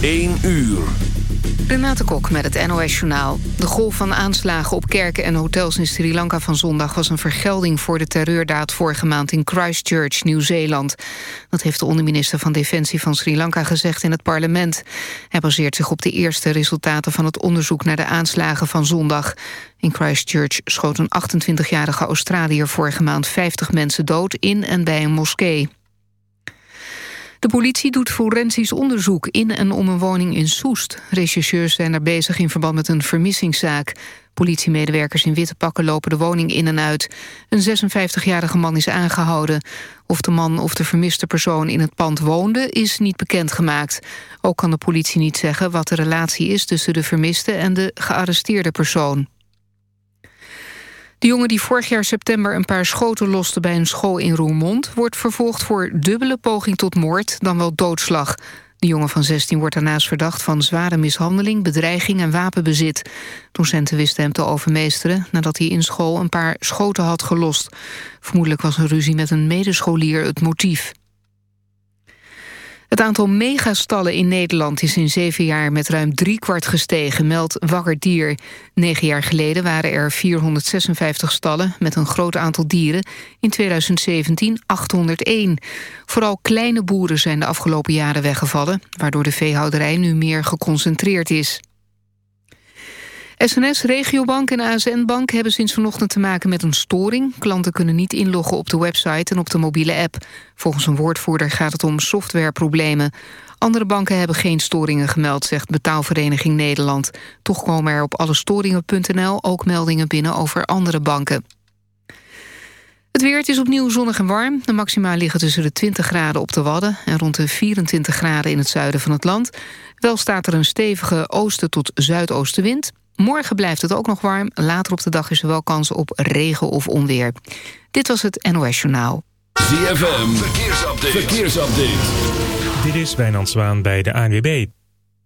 1 uur. Renate Kok met het NOS Journaal. De golf van aanslagen op kerken en hotels in Sri Lanka van zondag... was een vergelding voor de terreurdaad vorige maand in Christchurch, Nieuw-Zeeland. Dat heeft de onderminister van Defensie van Sri Lanka gezegd in het parlement. Hij baseert zich op de eerste resultaten van het onderzoek... naar de aanslagen van zondag. In Christchurch schoot een 28-jarige Australiër vorige maand 50 mensen dood... in en bij een moskee. De politie doet forensisch onderzoek in en om een woning in Soest. Rechercheurs zijn daar bezig in verband met een vermissingszaak. Politiemedewerkers in witte pakken lopen de woning in en uit. Een 56-jarige man is aangehouden. Of de man of de vermiste persoon in het pand woonde is niet bekendgemaakt. Ook kan de politie niet zeggen wat de relatie is tussen de vermiste en de gearresteerde persoon. De jongen die vorig jaar september een paar schoten loste bij een school in Roermond... wordt vervolgd voor dubbele poging tot moord, dan wel doodslag. De jongen van 16 wordt daarnaast verdacht van zware mishandeling... bedreiging en wapenbezit. Docenten wisten hem te overmeesteren nadat hij in school een paar schoten had gelost. Vermoedelijk was een ruzie met een medescholier het motief. Het aantal megastallen in Nederland is in zeven jaar met ruim driekwart gestegen, meldt Wakker Dier. Negen jaar geleden waren er 456 stallen met een groot aantal dieren. In 2017 801. Vooral kleine boeren zijn de afgelopen jaren weggevallen, waardoor de veehouderij nu meer geconcentreerd is. SNS, Regiobank en ASN Bank hebben sinds vanochtend te maken met een storing. Klanten kunnen niet inloggen op de website en op de mobiele app. Volgens een woordvoerder gaat het om softwareproblemen. Andere banken hebben geen storingen gemeld, zegt Betaalvereniging Nederland. Toch komen er op allestoringen.nl ook meldingen binnen over andere banken. Het weer, is opnieuw zonnig en warm. De maxima liggen tussen de 20 graden op de Wadden... en rond de 24 graden in het zuiden van het land. Wel staat er een stevige oosten tot zuidoostenwind. Morgen blijft het ook nog warm. Later op de dag is er wel kans op regen of onweer. Dit was het NOS Journaal. ZFM, verkeersupdate. verkeersupdate. Dit is Wijnand Zwaan bij de ANWB.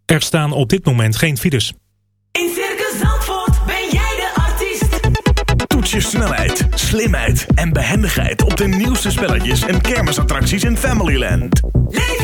Er staan op dit moment geen files. In Circus Zandvoort ben jij de artiest. Toets je snelheid, slimheid en behendigheid... op de nieuwste spelletjes en kermisattracties in Familyland. Leef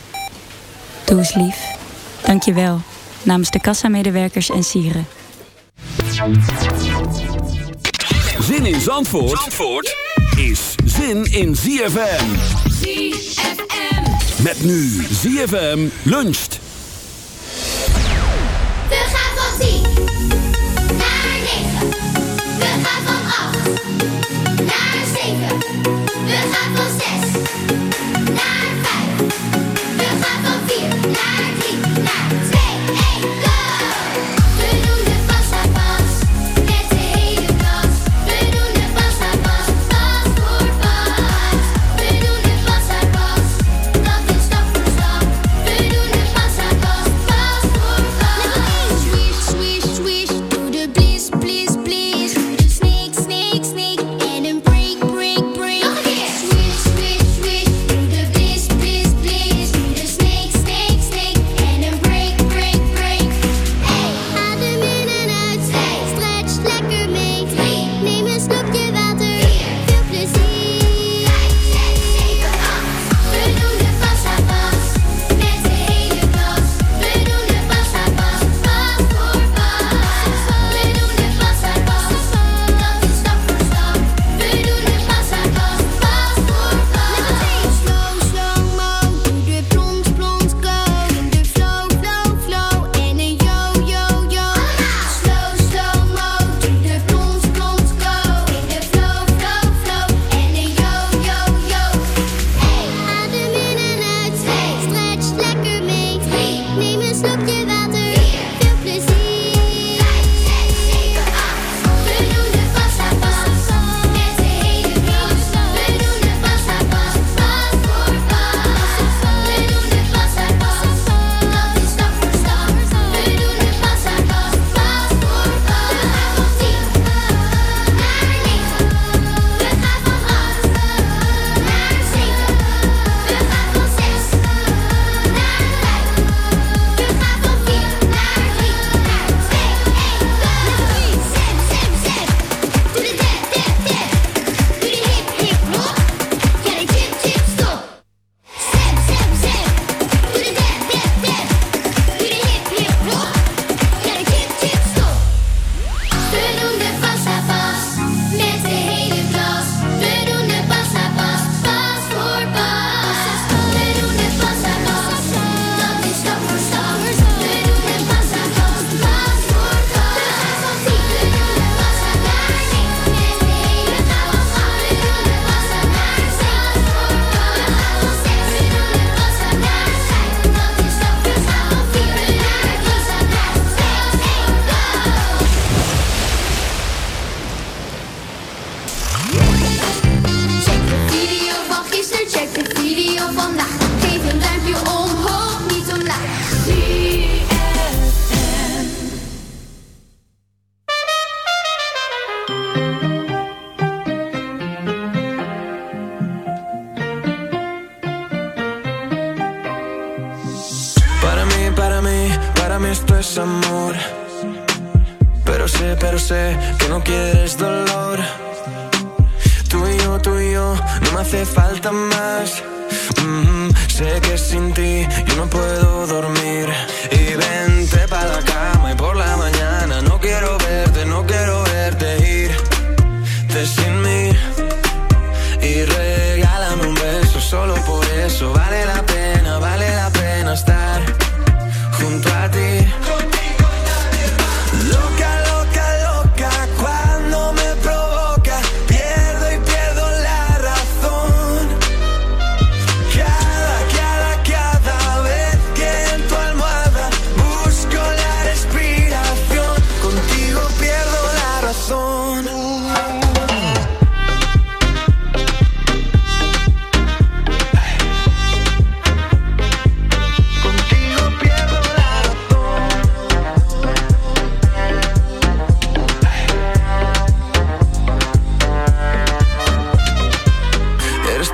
Doe lief. Dankjewel. Namens de kassamedewerkers en sieren. Zin in Zandvoort, is zin in ZFM. ZFM. Met nu ZFM luncht. We gaan van 10 naar 9. We gaan van 8 naar 7. We gaan van 6 naar 5. Nike.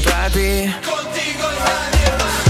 encontrarte. Contigo nadie más.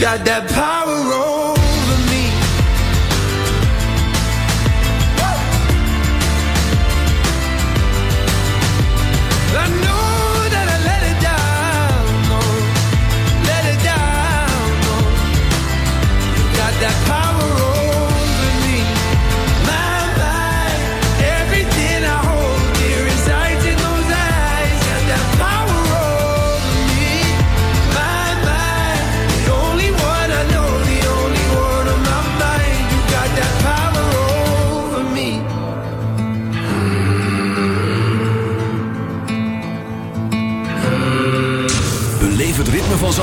Got that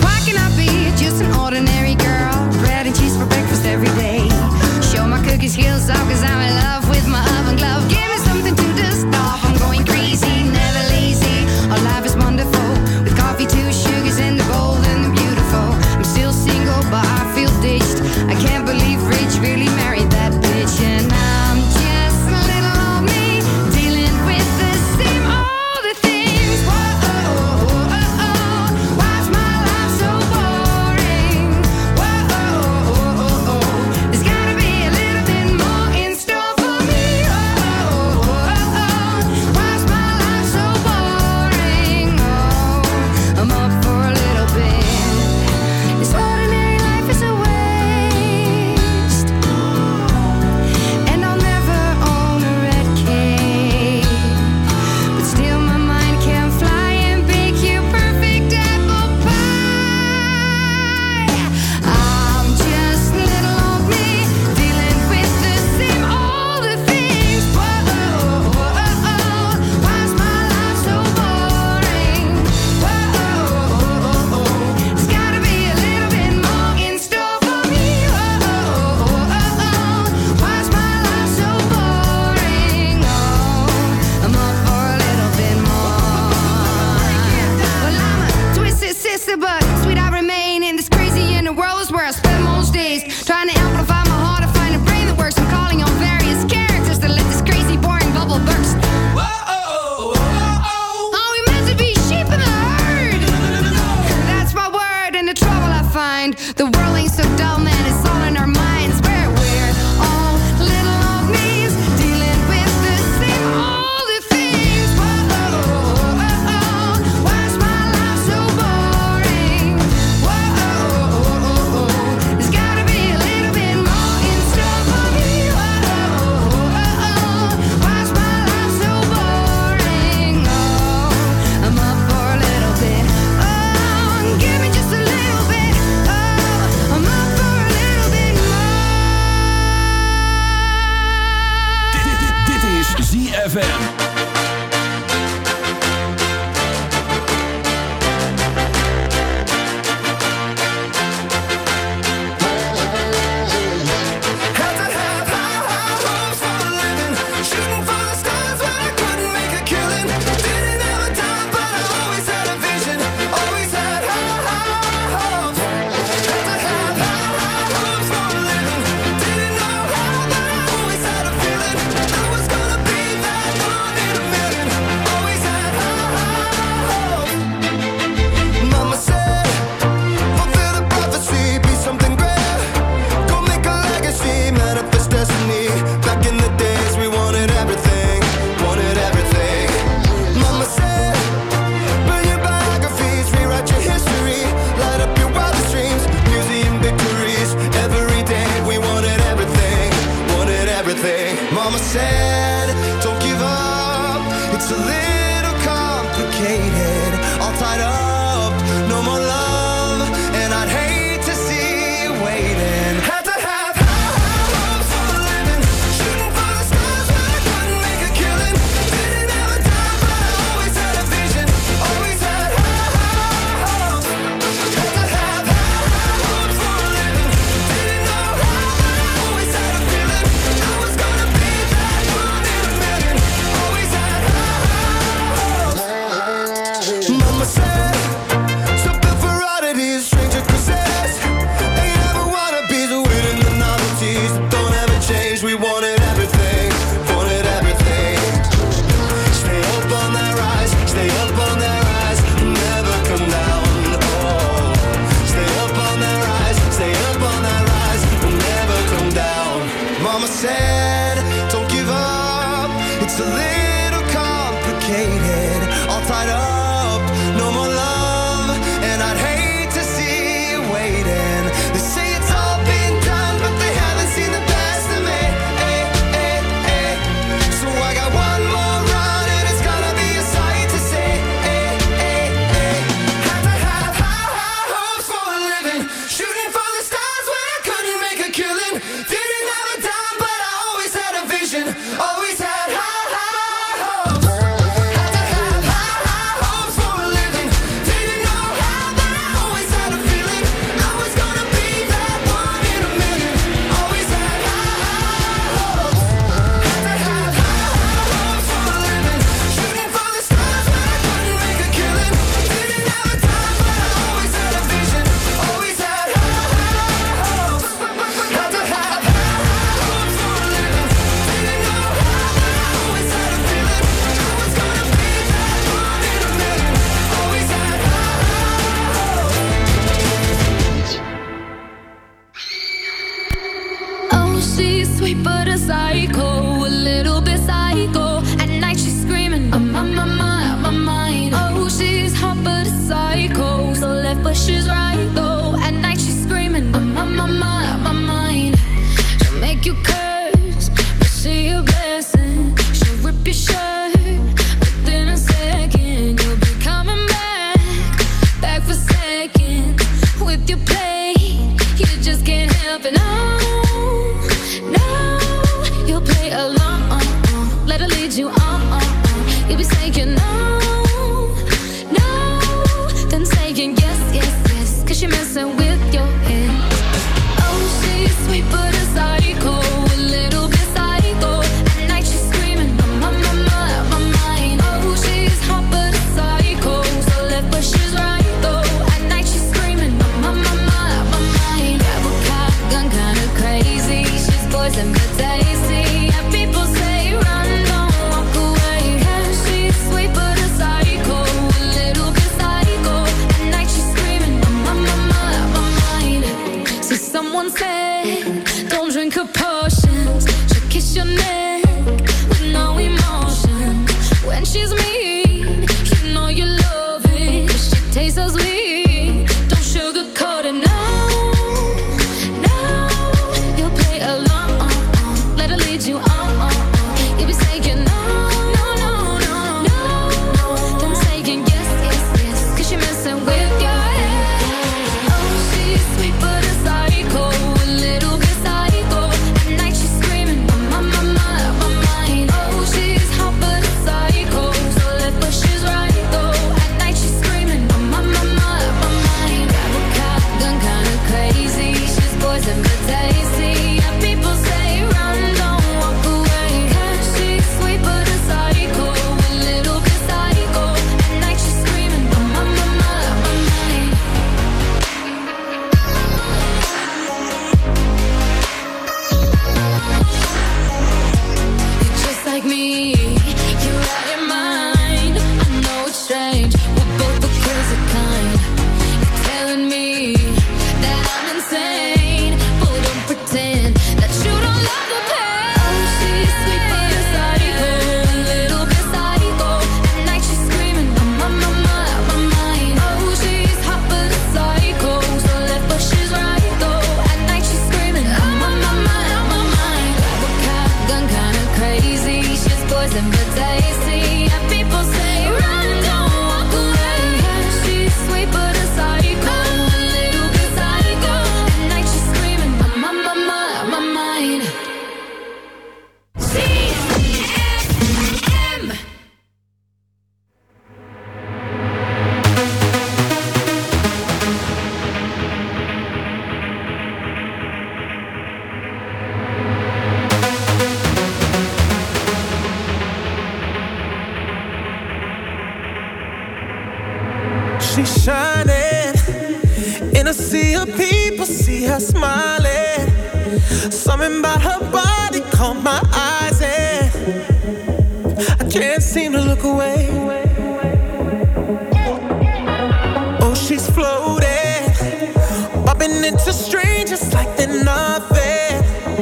Why can I be just an ordinary girl? Bread and cheese for breakfast every day. Show my skills cause I'm in love. She's sweet but a psycho,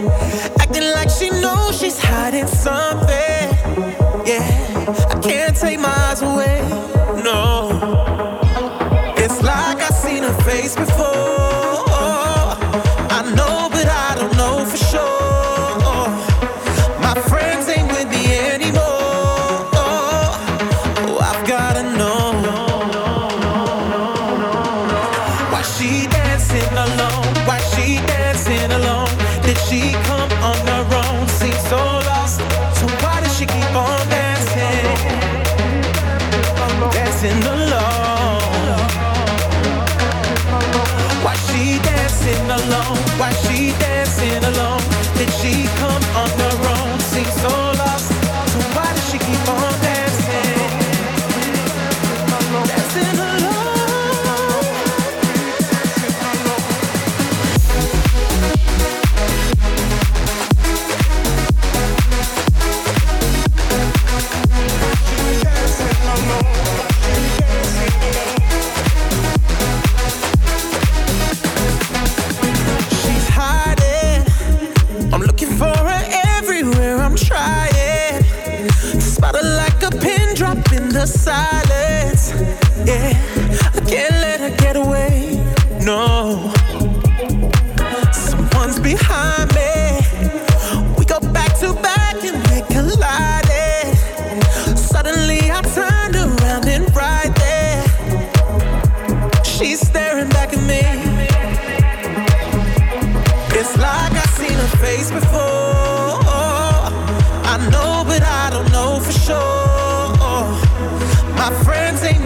Acting like she knows she's hiding something. Yeah, I can't take my eyes away.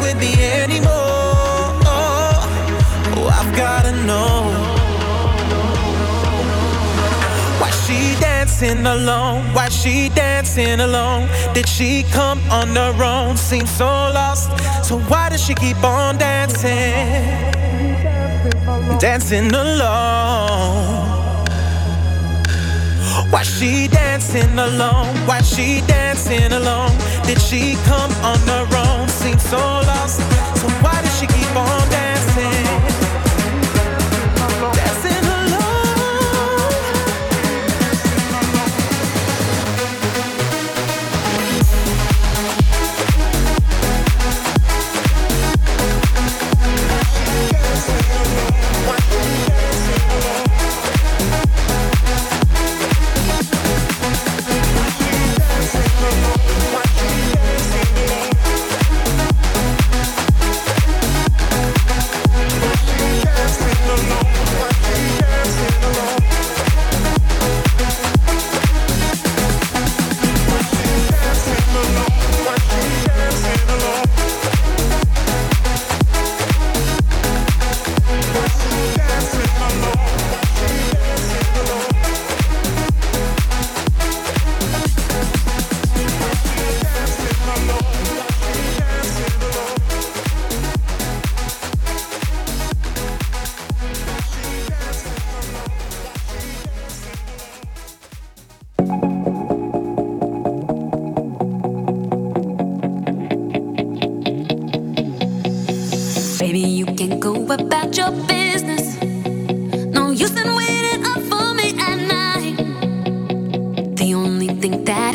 with me anymore. Oh, I've gotta know why she dancing alone. Why she dancing alone? Did she come on her own? Seems so lost. So why does she keep on dancing? Dancing alone. Why she dancing alone? Why she dancing alone? Did she come on her own? seems so lost. So why does she keep on dancing?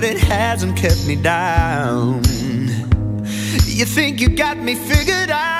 but it hasn't kept me down. You think you got me figured out?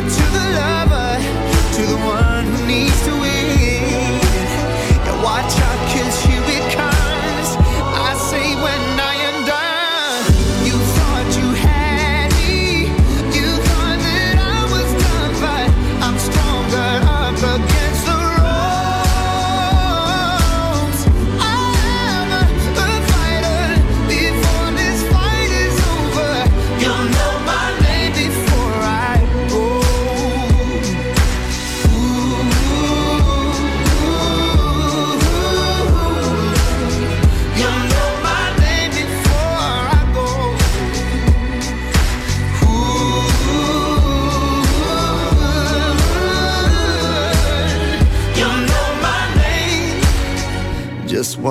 the